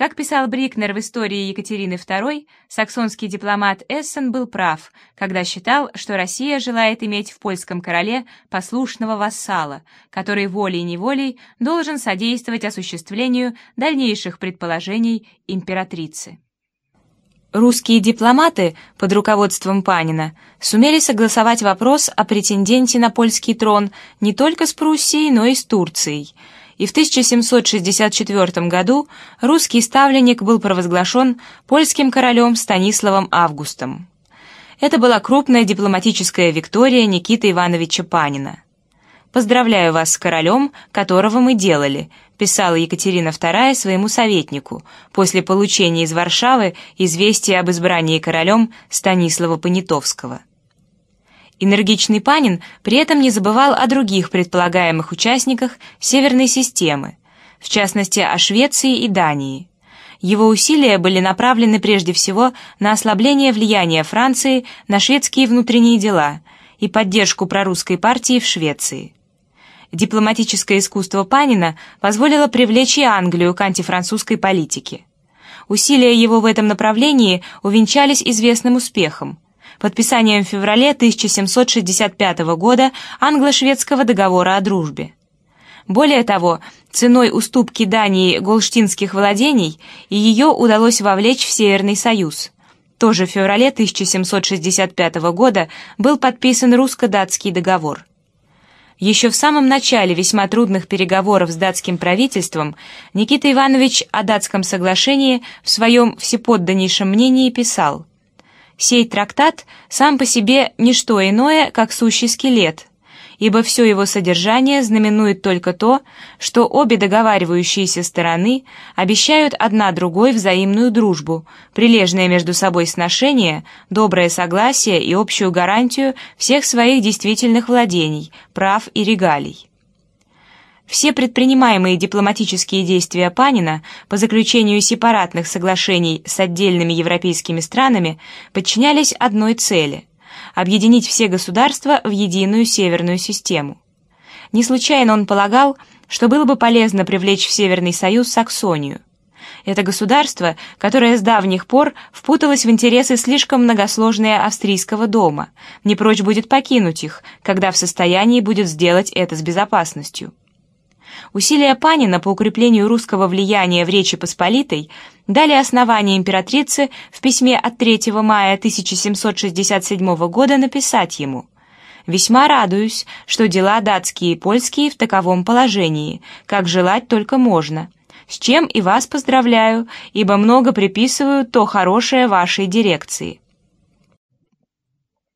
Как писал Брикнер в истории Екатерины II, саксонский дипломат Эссен был прав, когда считал, что Россия желает иметь в польском короле послушного вассала, который волей-неволей должен содействовать осуществлению дальнейших предположений императрицы. Русские дипломаты под руководством Панина сумели согласовать вопрос о претенденте на польский трон не только с Пруссией, но и с Турцией – и в 1764 году русский ставленник был провозглашен польским королем Станиславом Августом. Это была крупная дипломатическая виктория Никиты Ивановича Панина. «Поздравляю вас с королем, которого мы делали», писала Екатерина II своему советнику после получения из Варшавы известия об избрании королем Станислава Понятовского. Энергичный Панин при этом не забывал о других предполагаемых участниках Северной системы, в частности о Швеции и Дании. Его усилия были направлены прежде всего на ослабление влияния Франции на шведские внутренние дела и поддержку прорусской партии в Швеции. Дипломатическое искусство Панина позволило привлечь и Англию к антифранцузской политике. Усилия его в этом направлении увенчались известным успехом – подписанием в феврале 1765 года англо-шведского договора о дружбе. Более того, ценой уступки Дании голштинских владений ее удалось вовлечь в Северный Союз. Тоже в феврале 1765 года был подписан русско-датский договор. Еще в самом начале весьма трудных переговоров с датским правительством Никита Иванович о датском соглашении в своем всеподданнейшем мнении писал Сей трактат сам по себе не что иное, как сущий скелет, ибо все его содержание знаменует только то, что обе договаривающиеся стороны обещают одна другой взаимную дружбу, прилежное между собой сношение, доброе согласие и общую гарантию всех своих действительных владений, прав и регалий. Все предпринимаемые дипломатические действия Панина по заключению сепаратных соглашений с отдельными европейскими странами подчинялись одной цели – объединить все государства в единую северную систему. Не случайно он полагал, что было бы полезно привлечь в Северный Союз Саксонию. Это государство, которое с давних пор впуталось в интересы слишком многосложные австрийского дома, не прочь будет покинуть их, когда в состоянии будет сделать это с безопасностью. Усилия Панина по укреплению русского влияния в Речи Посполитой дали основание императрице в письме от 3 мая 1767 года написать ему «Весьма радуюсь, что дела датские и польские в таковом положении, как желать только можно» с чем и вас поздравляю, ибо много приписываю то хорошее вашей дирекции.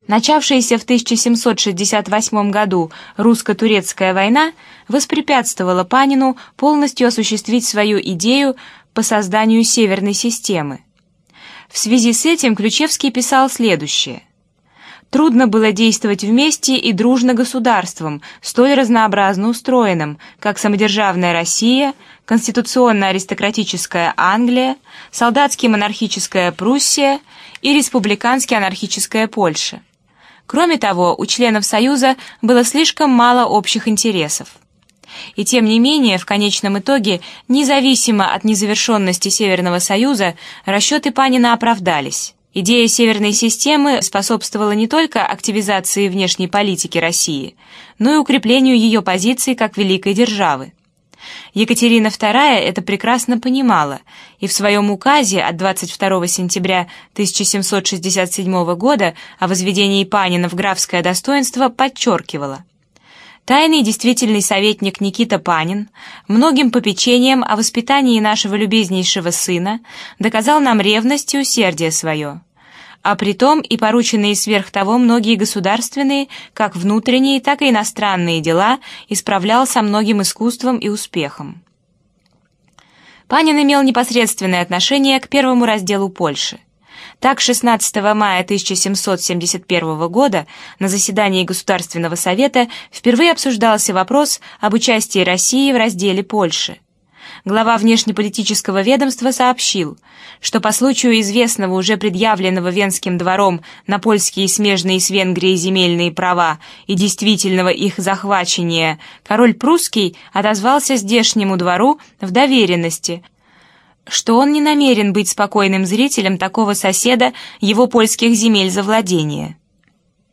Начавшаяся в 1768 году русско-турецкая война воспрепятствовала Панину полностью осуществить свою идею по созданию Северной системы. В связи с этим Ключевский писал следующее. «Трудно было действовать вместе и дружно государством, столь разнообразно устроенным, как самодержавная Россия, конституционно-аристократическая Англия, солдатски-монархическая Пруссия и республикански-анархическая Польша. Кроме того, у членов Союза было слишком мало общих интересов. И тем не менее, в конечном итоге, независимо от незавершенности Северного Союза, расчеты Панина оправдались. Идея Северной системы способствовала не только активизации внешней политики России, но и укреплению ее позиции как великой державы. Екатерина II это прекрасно понимала и в своем указе от 22 сентября 1767 года о возведении Панина в графское достоинство подчеркивала. Тайный действительный советник Никита Панин многим попечением о воспитании нашего любезнейшего сына доказал нам ревность и усердие свое а притом и порученные сверх того многие государственные, как внутренние, так и иностранные дела исправлял со многим искусством и успехом. Панин имел непосредственное отношение к первому разделу Польши. Так, 16 мая 1771 года на заседании Государственного совета впервые обсуждался вопрос об участии России в разделе Польши глава внешнеполитического ведомства сообщил, что по случаю известного уже предъявленного Венским двором на польские смежные с Венгрией земельные права и действительного их захвачения, король прусский отозвался здешнему двору в доверенности, что он не намерен быть спокойным зрителем такого соседа его польских земель завладения.